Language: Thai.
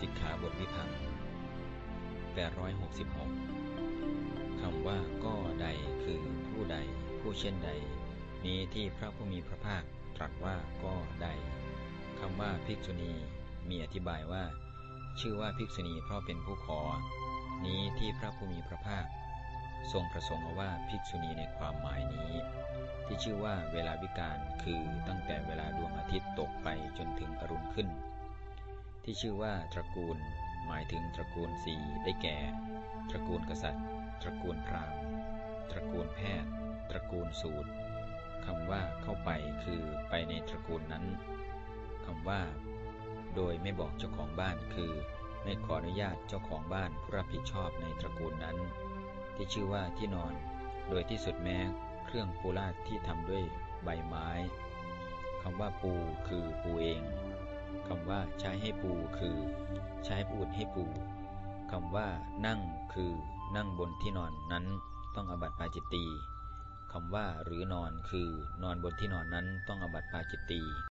สิกขาบทวิพัง866 คำว่าก็ใดคือผู้ใด ผู้เช่นใด นี้ที่พระผู้มีพระภาคตรัสว่าก็ใด คำว่าภิกษุณีมีอธิบายว่า ชื่อว่าภิกษุณีเพราะเป็นผู้ขอ นี้ที่พระผู้มีพระภาค ทรงประสงค์เอาว่าภิกษุณีในความหมายนี้ ที่ชื่อว่าเวลาวิการคือตั้งแต่เวลาดวงอาทิตย์ตกไปจนถึงอรุณขึ้น ที่ชื่อว่าตระกูล หมายถึงตระกูลสี่ได้แก่ ตระกูลกษัตริย์ ตระกูลพราหมณ์ ตระกูลแพทย์ ตระกูลสูตรคำว่าเข้าไปคือไปในตระกูลนั้นคำว่า โดยไม่บอกเจ้าของบ้านคือ ไม่ขออนุญาตเจ้าของบ้านผู้รับผิดชอบในตระกูลนั้น ที่ชื่อว่าที่นอน โดยที่สุดแม้เครื่องปูลาดที่ทำด้วยใบไม้คำว่าปูคือปูเอง คำว่าใช้ให้ปูคือ ใช้ปูดให้ปูคำว่านั่งคือนั่งบนที่นอนนั้นต้องอบัติปาจิตตีคำว่าหรือนอนคือนอนบนที่นอนนั้นต้องอบัติปาจิตตี